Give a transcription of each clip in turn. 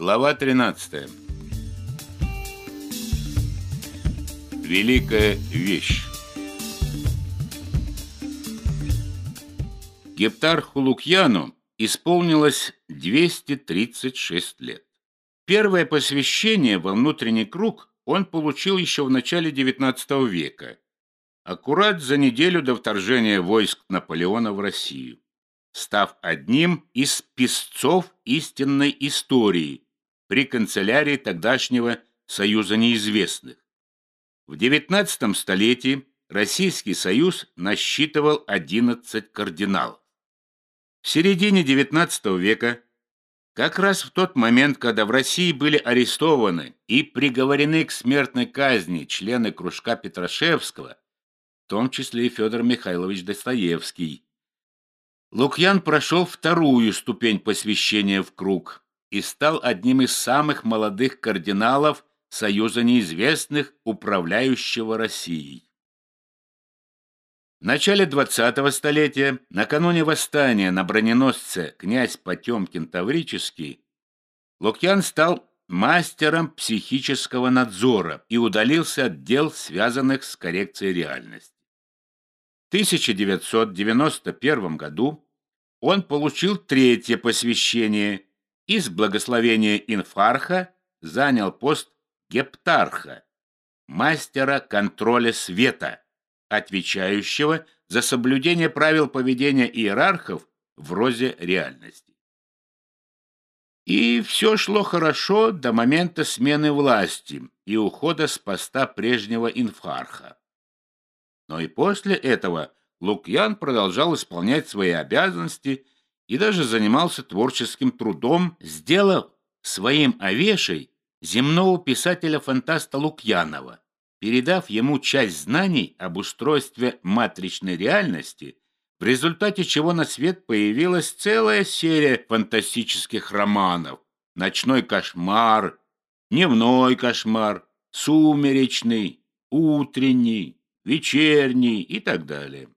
Глава 13. Великая вещь. Гептарху Лукьяну исполнилось 236 лет. Первое посвящение во внутренний круг он получил еще в начале XIX века, аккурат за неделю до вторжения войск Наполеона в Россию, став одним из писцов истинной истории при канцелярии тогдашнего Союза неизвестных. В XIX столетии Российский Союз насчитывал 11 кардиналов. В середине XIX века, как раз в тот момент, когда в России были арестованы и приговорены к смертной казни члены кружка Петрашевского, в том числе и Федор Михайлович Достоевский, Лукьян прошел вторую ступень посвящения в круг и стал одним из самых молодых кардиналов Союза неизвестных, управляющего Россией. В начале 20-го столетия, накануне восстания на броненосце князь Потемкин Таврический, Лукьян стал мастером психического надзора и удалился от дел, связанных с коррекцией реальности. 1991 году он получил третье посвящение и с благословения инфарха занял пост гептарха, мастера контроля света, отвечающего за соблюдение правил поведения иерархов в розе реальности. И все шло хорошо до момента смены власти и ухода с поста прежнего инфарха. Но и после этого Лукьян продолжал исполнять свои обязанности и даже занимался творческим трудом, сделав своим овешей земного писателя-фантаста Лукьянова, передав ему часть знаний об устройстве матричной реальности, в результате чего на свет появилась целая серия фантастических романов «Ночной кошмар», «Дневной кошмар», «Сумеречный», «Утренний», вечерний и так далее.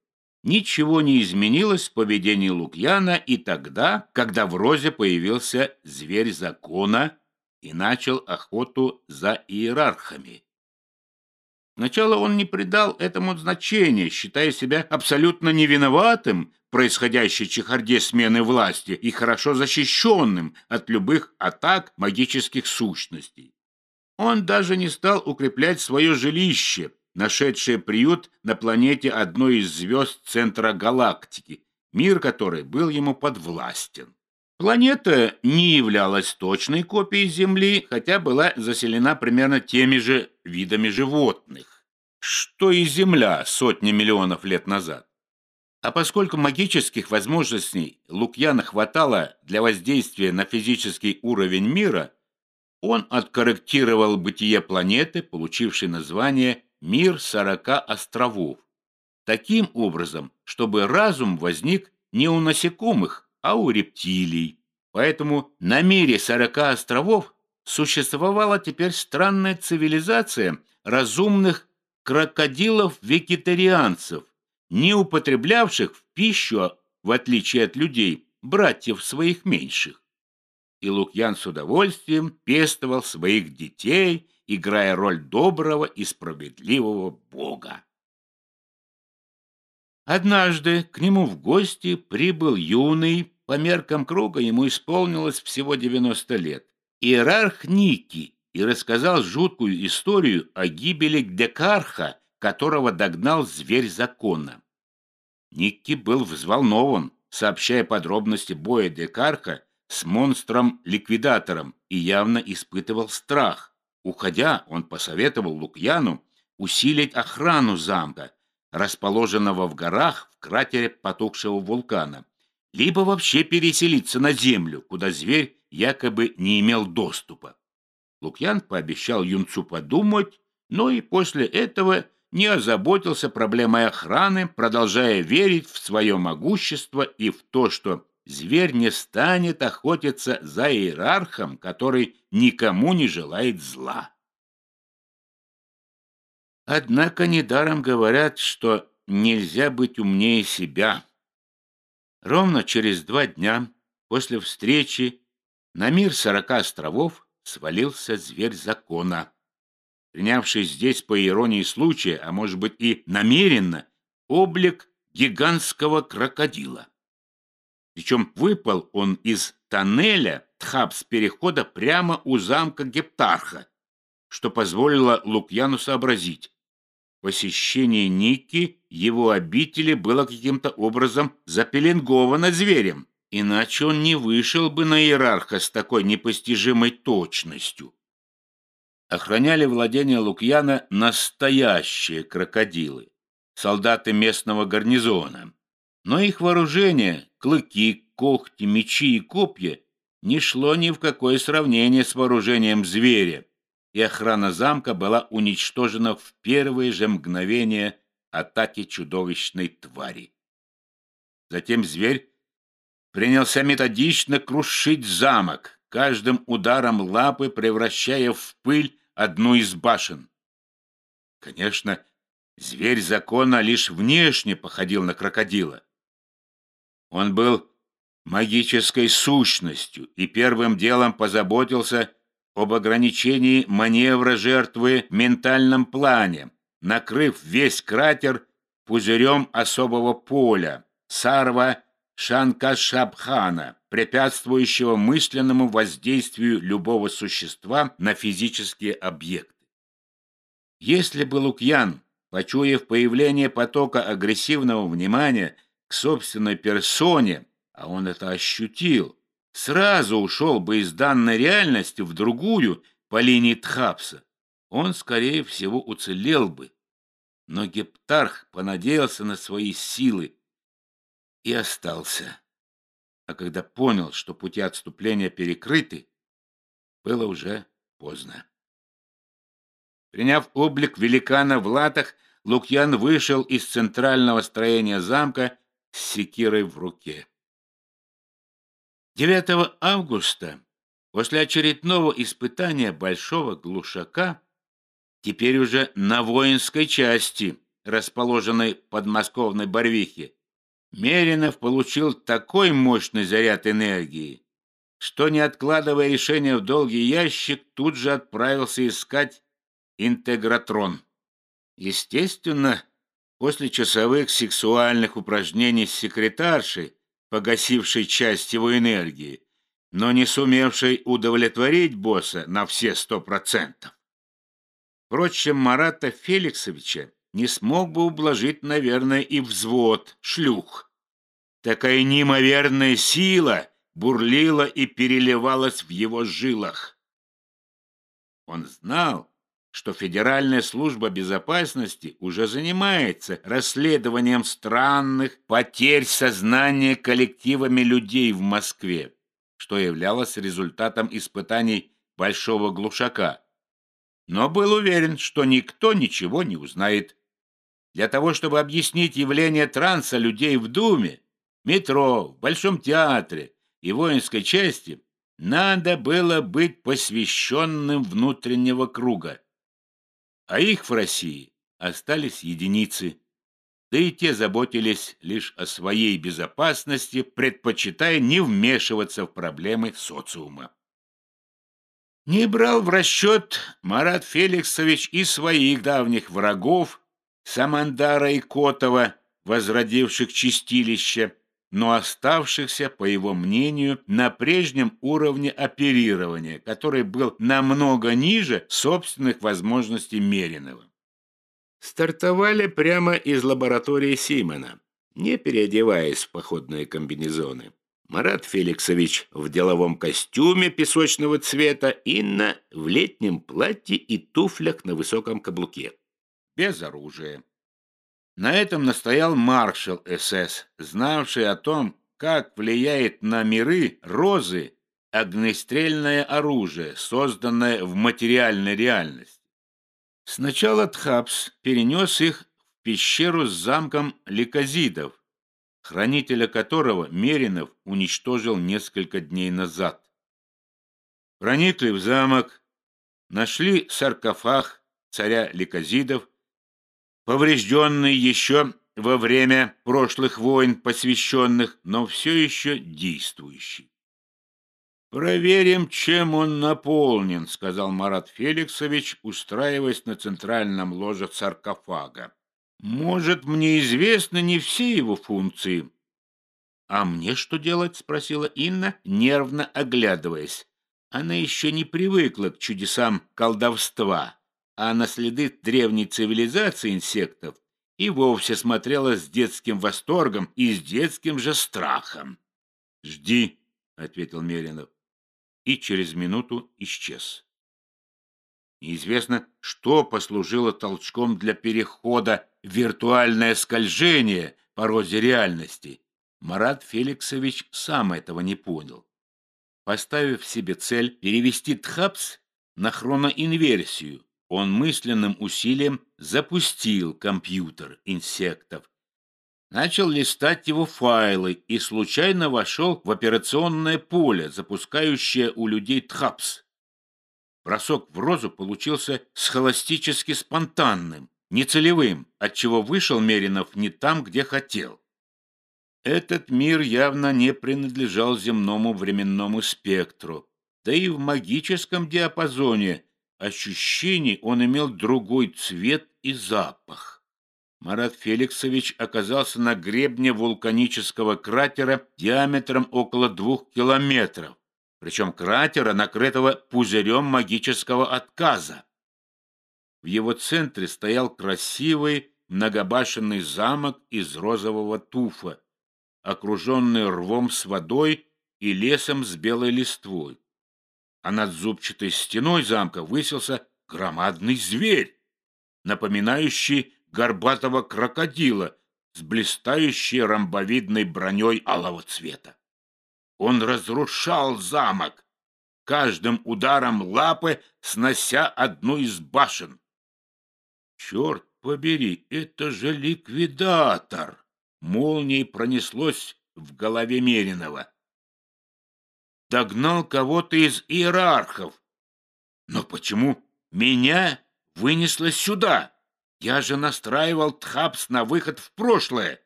Ничего не изменилось в поведении Лукьяна и тогда, когда в Розе появился зверь закона и начал охоту за иерархами. Сначала он не придал этому значения, считая себя абсолютно невиноватым в происходящей чехарде смены власти и хорошо защищенным от любых атак магических сущностей. Он даже не стал укреплять свое жилище, нашедшее приют на планете одной из звезд центра галактики, мир которой был ему подвластен. Планета не являлась точной копией Земли, хотя была заселена примерно теми же видами животных, что и Земля сотни миллионов лет назад. А поскольку магических возможностей Лукьяна хватало для воздействия на физический уровень мира, он откорректировал бытие планеты, получившей название мир сорока островов. Таким образом, чтобы разум возник не у насекомых, а у рептилий. Поэтому на мире сорока островов существовала теперь странная цивилизация разумных крокодилов-вегетарианцев, не употреблявших в пищу, в отличие от людей, братьев своих меньших. И Лукьян с удовольствием пестовал своих детей играя роль доброго и справедливого Бога. Однажды к нему в гости прибыл юный, по меркам круга ему исполнилось всего 90 лет, иерарх Ники, и рассказал жуткую историю о гибели Декарха, которого догнал зверь закона. Никки был взволнован, сообщая подробности боя Декарха с монстром-ликвидатором и явно испытывал страх. Уходя, он посоветовал Лукьяну усилить охрану замка, расположенного в горах в кратере потухшего вулкана, либо вообще переселиться на землю, куда зверь якобы не имел доступа. Лукьян пообещал юнцу подумать, но и после этого не озаботился проблемой охраны, продолжая верить в свое могущество и в то, что Зверь не станет охотиться за иерархом, который никому не желает зла. Однако недаром говорят, что нельзя быть умнее себя. Ровно через два дня после встречи на мир сорока островов свалился зверь закона, принявший здесь, по иронии случая, а может быть и намеренно, облик гигантского крокодила. Причем выпал он из тоннеля Тхапс перехода прямо у замка Гептарха, что позволило Лукьяну сообразить. Посещение Ники, его обители, было каким-то образом запеленговано зверем, иначе он не вышел бы на иерарха с такой непостижимой точностью. Охраняли владение Лукьяна настоящие крокодилы, солдаты местного гарнизона. Но их вооружение, клыки, когти, мечи и копья не шло ни в какое сравнение с вооружением зверя, и охрана замка была уничтожена в первые же мгновения атаки чудовищной твари. Затем зверь принялся методично крушить замок, каждым ударом лапы превращая в пыль одну из башен. Конечно, зверь закона лишь внешне походил на крокодила. Он был магической сущностью и первым делом позаботился об ограничении маневра жертвы в ментальном плане, накрыв весь кратер пузырем особого поля, сарва Шанкашабхана, препятствующего мысленному воздействию любого существа на физические объекты. Если бы Лукьян, почуяв появление потока агрессивного внимания собственной персоне, а он это ощутил, сразу ушел бы из данной реальности в другую по линии Тхапса, он, скорее всего, уцелел бы. Но Гептарх понадеялся на свои силы и остался. А когда понял, что пути отступления перекрыты, было уже поздно. Приняв облик великана в латах, Лукьян вышел из центрального строения замка с секирой в руке. 9 августа, после очередного испытания большого глушака, теперь уже на воинской части, расположенной под Московной Барвихе, Меринов получил такой мощный заряд энергии, что, не откладывая решение в долгий ящик, тут же отправился искать интегратрон. Естественно, после часовых сексуальных упражнений с секретаршей, погасившей часть его энергии, но не сумевшей удовлетворить босса на все сто процентов. Впрочем, Марата Феликсовича не смог бы ублажить, наверное, и взвод шлюх. Такая неимоверная сила бурлила и переливалась в его жилах. Он знал, что Федеральная служба безопасности уже занимается расследованием странных потерь сознания коллективами людей в Москве, что являлось результатом испытаний Большого Глушака. Но был уверен, что никто ничего не узнает. Для того, чтобы объяснить явление транса людей в Думе, метро, в Большом театре и воинской части, надо было быть посвященным внутреннего круга а их в России остались единицы. Да и те заботились лишь о своей безопасности, предпочитая не вмешиваться в проблемы социума. Не брал в расчет Марат Феликсович и своих давних врагов, Самандара и Котова, возродивших чистилище, но оставшихся, по его мнению, на прежнем уровне оперирования, который был намного ниже собственных возможностей Меринова. Стартовали прямо из лаборатории Симона, не переодеваясь в походные комбинезоны. Марат Феликсович в деловом костюме песочного цвета, Инна в летнем платье и туфлях на высоком каблуке. Без оружия. На этом настоял маршал СС, знавший о том, как влияет на миры розы огнестрельное оружие, созданное в материальной реальности. Сначала Тхапс перенес их в пещеру с замком ликазидов, хранителя которого Меринов уничтожил несколько дней назад. Проникли в замок, нашли саркофаг царя ликазидов поврежденный еще во время прошлых войн, посвященных, но все еще действующий. «Проверим, чем он наполнен», — сказал Марат Феликсович, устраиваясь на центральном ложе саркофага. «Может, мне известны не все его функции». «А мне что делать?» — спросила Инна, нервно оглядываясь. Она еще не привыкла к чудесам колдовства, а на следы древней цивилизации инсектов и вовсе смотрела с детским восторгом и с детским же страхом. «Жди», — ответил Меринов, и через минуту исчез. Неизвестно, что послужило толчком для перехода в виртуальное скольжение по розе реальности. Марат Феликсович сам этого не понял. Поставив себе цель перевести Тхапс на хроноинверсию, он мысленным усилием запустил компьютер инсектов, начал листать его файлы и случайно вошел в операционное поле, запускающее у людей ТХАПС. Бросок в розу получился схоластически спонтанным, нецелевым, отчего вышел Меринов не там, где хотел. Этот мир явно не принадлежал земному временному спектру, да и в магическом диапазоне ощущений он имел другой цвет и запах. Марат Феликсович оказался на гребне вулканического кратера диаметром около двух километров, причем кратера, накрытого пузырем магического отказа. В его центре стоял красивый многобашенный замок из розового туфа, окруженный рвом с водой и лесом с белой листвой. А над зубчатой стеной замка высился громадный зверь, напоминающий горбатого крокодила с блистающей ромбовидной броней алого цвета. Он разрушал замок, каждым ударом лапы снося одну из башен. Черт побери, это же ликвидатор! молнией пронеслось в голове Меринова. Догнал кого-то из иерархов. Но почему меня вынесло сюда? Я же настраивал Тхапс на выход в прошлое.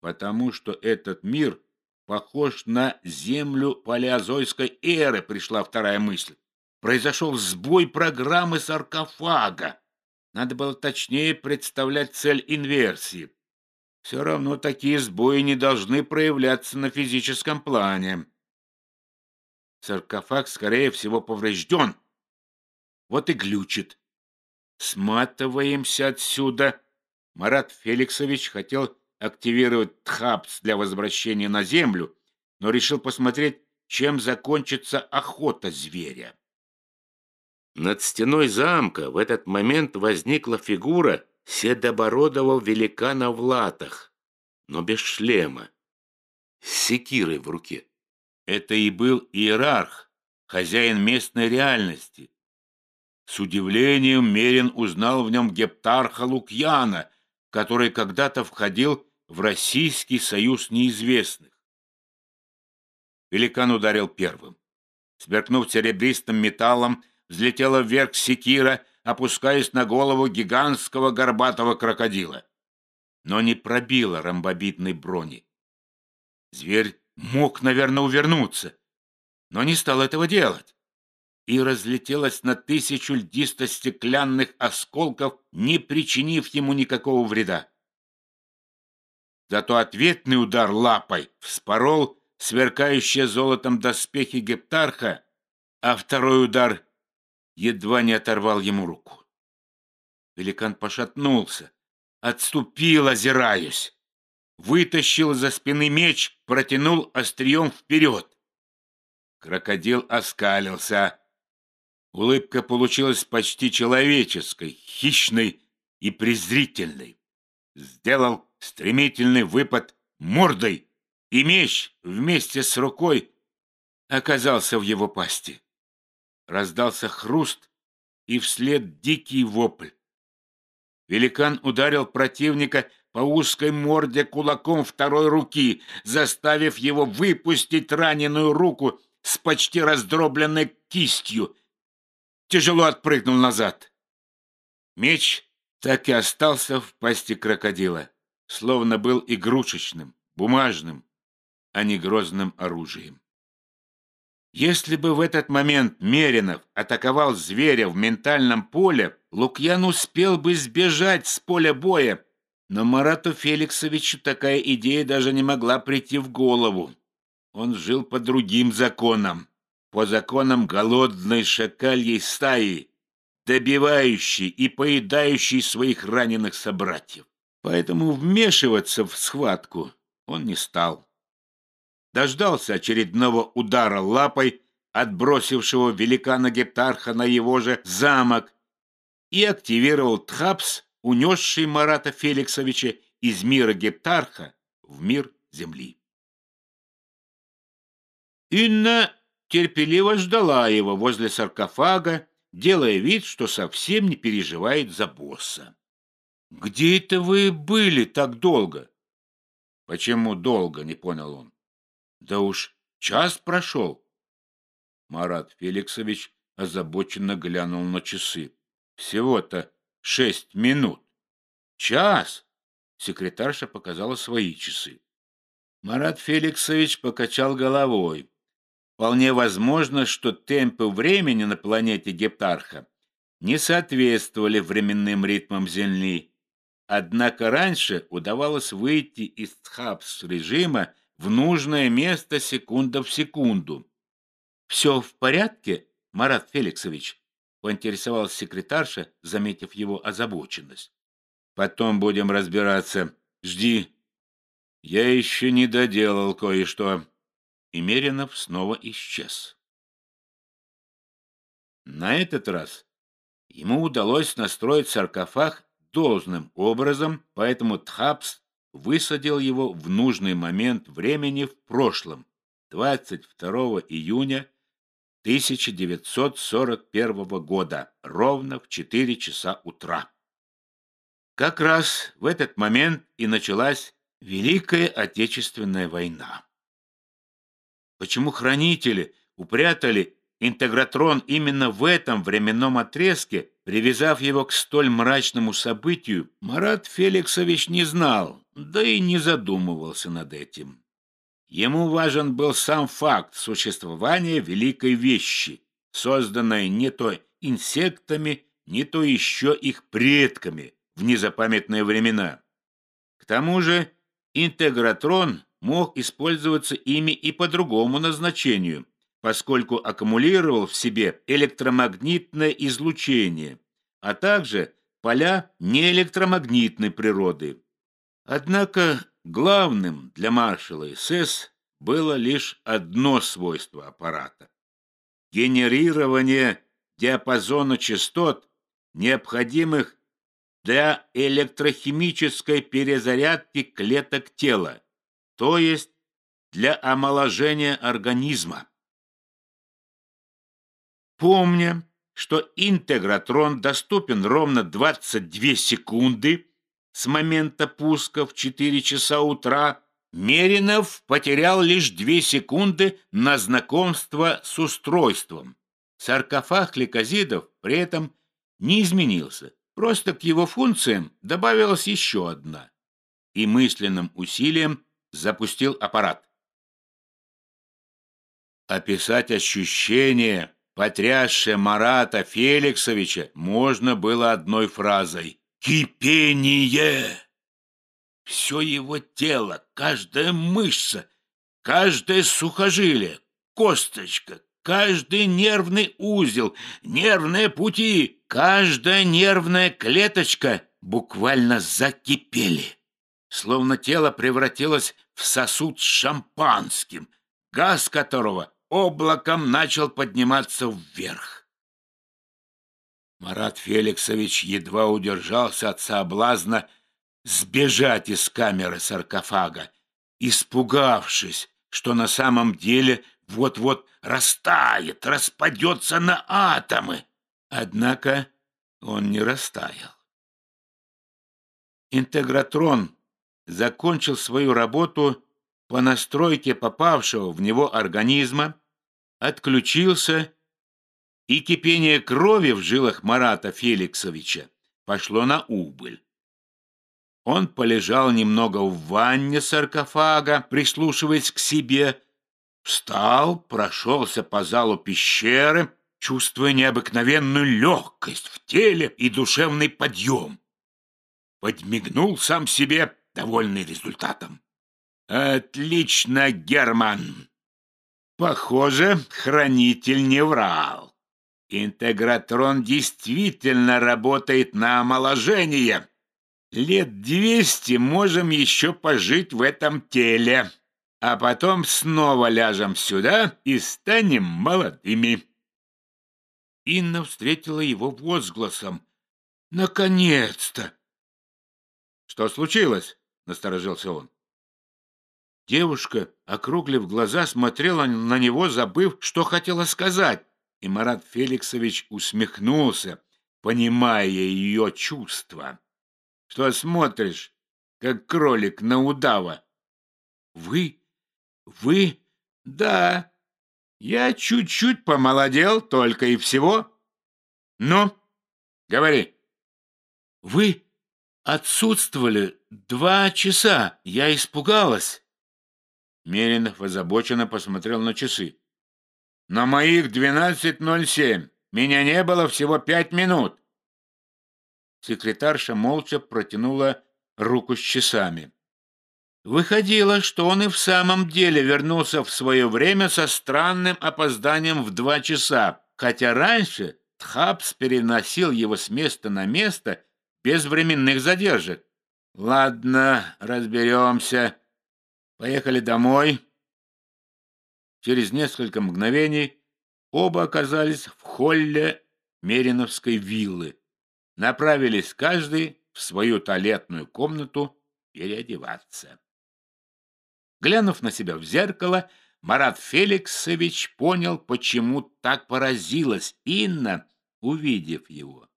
Потому что этот мир похож на землю палеозойской эры, пришла вторая мысль. Произошел сбой программы саркофага. Надо было точнее представлять цель инверсии. Все равно такие сбои не должны проявляться на физическом плане. Саркофаг, скорее всего, поврежден. Вот и глючит. Сматываемся отсюда. Марат Феликсович хотел активировать ТХАПС для возвращения на землю, но решил посмотреть, чем закончится охота зверя. Над стеной замка в этот момент возникла фигура, седобородого великана в латах, но без шлема, с секирой в руке. Это и был иерарх, хозяин местной реальности. С удивлением Мерин узнал в нем гептарха Лукьяна, который когда-то входил в Российский союз неизвестных. Великан ударил первым. Сверкнув серебристым металлом, взлетела вверх секира — опускаясь на голову гигантского горбатого крокодила. Но не пробила ромбобитной брони. Зверь мог, наверное, увернуться, но не стал этого делать. И разлетелась на тысячу льдисто-стеклянных осколков, не причинив ему никакого вреда. Зато ответный удар лапой вспорол сверкающие золотом доспехи гептарха, а второй удар едва не оторвал ему руку. Великан пошатнулся, отступил, озираясь, вытащил за спины меч, протянул острием вперед. Крокодил оскалился. Улыбка получилась почти человеческой, хищной и презрительной. Сделал стремительный выпад мордой, и меч вместе с рукой оказался в его пасти. Раздался хруст и вслед дикий вопль. Великан ударил противника по узкой морде кулаком второй руки, заставив его выпустить раненую руку с почти раздробленной кистью. Тяжело отпрыгнул назад. Меч так и остался в пасти крокодила, словно был игрушечным, бумажным, а не грозным оружием. Если бы в этот момент Меринов атаковал зверя в ментальном поле, Лукьян успел бы сбежать с поля боя, но Марату Феликсовичу такая идея даже не могла прийти в голову. Он жил по другим законам, по законам голодной шакальей стаи, добивающей и поедающей своих раненых собратьев. Поэтому вмешиваться в схватку он не стал. Дождался очередного удара лапой, отбросившего великана Гептарха на его же замок, и активировал Тхапс, унесший Марата Феликсовича из мира Гептарха в мир Земли. Инна терпеливо ждала его возле саркофага, делая вид, что совсем не переживает за босса. «Где это вы были так долго?» «Почему долго?» — не понял он. «Да уж час прошел». Марат Феликсович озабоченно глянул на часы. «Всего-то шесть минут». «Час?» — секретарша показала свои часы. Марат Феликсович покачал головой. Вполне возможно, что темпы времени на планете Гептарха не соответствовали временным ритмам Земли. Однако раньше удавалось выйти из Тхапс-режима в нужное место секунда в секунду. «Все в порядке, Марат Феликсович?» — поинтересовалась секретарша, заметив его озабоченность. «Потом будем разбираться. Жди. Я еще не доделал кое-что» и Меринов снова исчез. На этот раз ему удалось настроить саркофаг должным образом, поэтому Тхапс высадил его в нужный момент времени в прошлом, 22 июня 1941 года, ровно в 4 часа утра. Как раз в этот момент и началась Великая Отечественная война. Почему хранители упрятали интегратрон именно в этом временном отрезке, привязав его к столь мрачному событию, Марат Феликсович не знал, да и не задумывался над этим. Ему важен был сам факт существования великой вещи, созданной не то инсектами, не то еще их предками в незапамятные времена. К тому же интегратрон мог использоваться ими и по другому назначению, поскольку аккумулировал в себе электромагнитное излучение, а также поля неэлектромагнитной природы. Однако главным для маршала СС было лишь одно свойство аппарата – генерирование диапазона частот, необходимых для электрохимической перезарядки клеток тела, то есть для омоложения организма. Помня, что интегратрон доступен ровно 22 секунды с момента пуска в 4 часа утра, Меринов потерял лишь 2 секунды на знакомство с устройством. Саркофаг лейкозидов при этом не изменился, просто к его функциям добавилась еще одна. И мысленным усилием запустил аппарат. Описать ощущение, потрясшее Марата Феликсовича, можно было одной фразой «Кипение!». Все его тело, каждая мышца, каждое сухожилие, косточка, каждый нервный узел, нервные пути, каждая нервная клеточка буквально закипели словно тело превратилось в сосуд с шампанским, газ которого облаком начал подниматься вверх. Марат Феликсович едва удержался от соблазна сбежать из камеры саркофага, испугавшись, что на самом деле вот-вот растает, распадется на атомы. Однако он не растаял. Интегратрон закончил свою работу по настройке попавшего в него организма, отключился, и кипение крови в жилах Марата Феликсовича пошло на убыль. Он полежал немного в ванне саркофага, прислушиваясь к себе, Встал, прошелся по залу пещеры, чувствуя необыкновенную легкость в теле и душевный подъем. Подмигнул сам себе, довольный результатом. «Отлично, Герман!» Похоже, хранитель не врал. Интегратрон действительно работает на омоложение. Лет двести можем еще пожить в этом теле, а потом снова ляжем сюда и станем молодыми. Инна встретила его возгласом. «Наконец-то!» «Что случилось?» — насторожился он. Девушка, округлив глаза, смотрела на него, забыв, что хотела сказать, и Марат Феликсович усмехнулся, понимая ее чувства. «Что смотришь, как кролик на удава?» «Вы? Вы? Да, я чуть-чуть помолодел только и всего. Ну, говори. Вы отсутствовали два часа. Я испугалась. Меринов озабоченно посмотрел на часы. На моих двенадцать ноль семь. Меня не было всего пять минут. Секретарша молча протянула руку с часами. Выходило, что он и в самом деле вернулся в свое время со странным опозданием в два часа, хотя раньше Тхапс переносил его с места на место без временных задержек. «Ладно, разберемся. Поехали домой». Через несколько мгновений оба оказались в холле Мериновской виллы. Направились каждый в свою туалетную комнату переодеваться. Глянув на себя в зеркало, Марат Феликсович понял, почему так поразилась Инна, увидев его.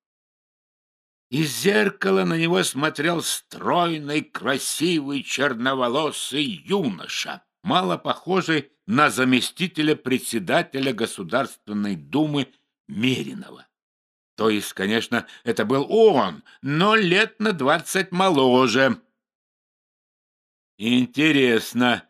Из зеркала на него смотрел стройный, красивый, черноволосый юноша, мало похожий на заместителя председателя Государственной Думы Меринова. То есть, конечно, это был он, но лет на двадцать моложе. «Интересно,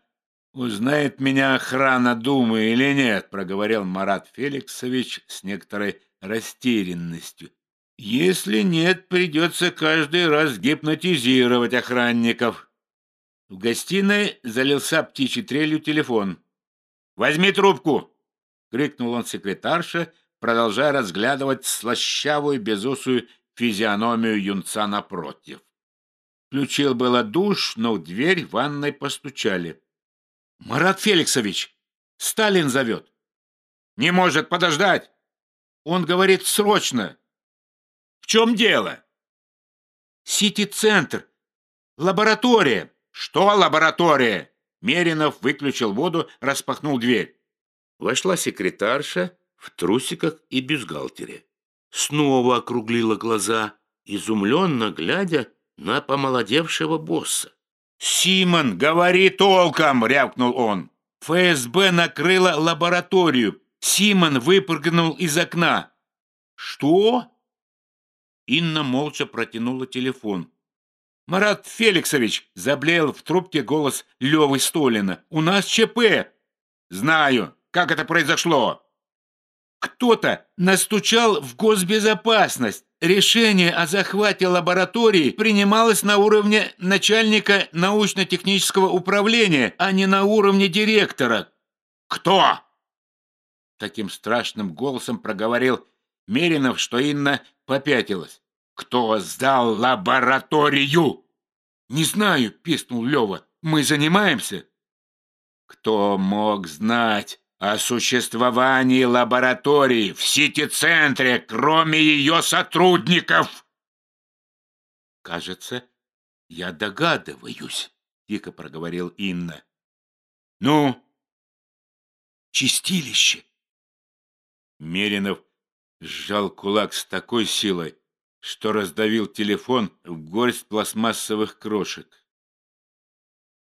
узнает меня охрана Думы или нет?» — проговорил Марат Феликсович с некоторой растерянностью. «Если нет, придется каждый раз гипнотизировать охранников». В гостиной залился птичий трелью телефон. «Возьми трубку!» — крикнул он секретарше, продолжая разглядывать слащавую безусую физиономию юнца напротив. Включил было душ, но в дверь ванной постучали. «Марат Феликсович! Сталин зовет!» «Не может подождать!» «Он говорит срочно!» «В чем дело?» «Сити-центр! Лаборатория!» «Что лаборатория?» Меринов выключил воду, распахнул дверь. Вошла секретарша в трусиках и бюстгальтере. Снова округлила глаза, изумленно глядя на помолодевшего босса. «Симон, говори толком!» — рявкнул он. ФСБ накрыла лабораторию. Симон выпрыгнул из окна. «Что?» Инна молча протянула телефон. «Марат Феликсович!» — заблеял в трубке голос Левы Столина. «У нас ЧП!» «Знаю. Как это произошло?» «Кто-то настучал в госбезопасность. Решение о захвате лаборатории принималось на уровне начальника научно-технического управления, а не на уровне директора. «Кто?» Таким страшным голосом проговорил Меринов, что Инна попятилась. «Кто сдал лабораторию?» «Не знаю», — писнул Лева. «Мы занимаемся». «Кто мог знать?» о существовании лаборатории в Сити-центре, кроме ее сотрудников. Кажется, я догадываюсь, тихо проговорил Инна. Ну, чистилище. Меринов сжал кулак с такой силой, что раздавил телефон в горсть пластмассовых крошек.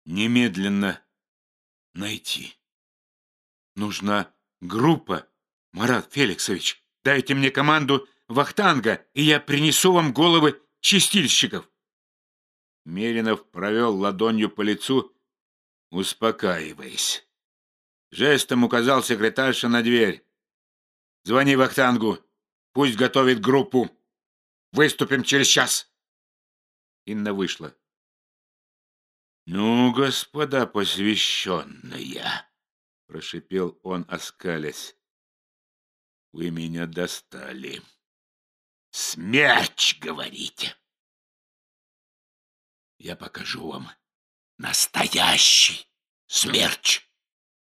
Немедленно найти. Нужна группа. Марат Феликсович, дайте мне команду Вахтанга, и я принесу вам головы чистильщиков. Меринов провел ладонью по лицу, успокаиваясь. Жестом указал секретарша на дверь. «Звони Вахтангу. Пусть готовит группу. Выступим через час». Инна вышла. «Ну, господа посвященные!» — прошипел он, оскалясь. «Вы меня достали. Смерч, говорите!» «Я покажу вам настоящий смерч!»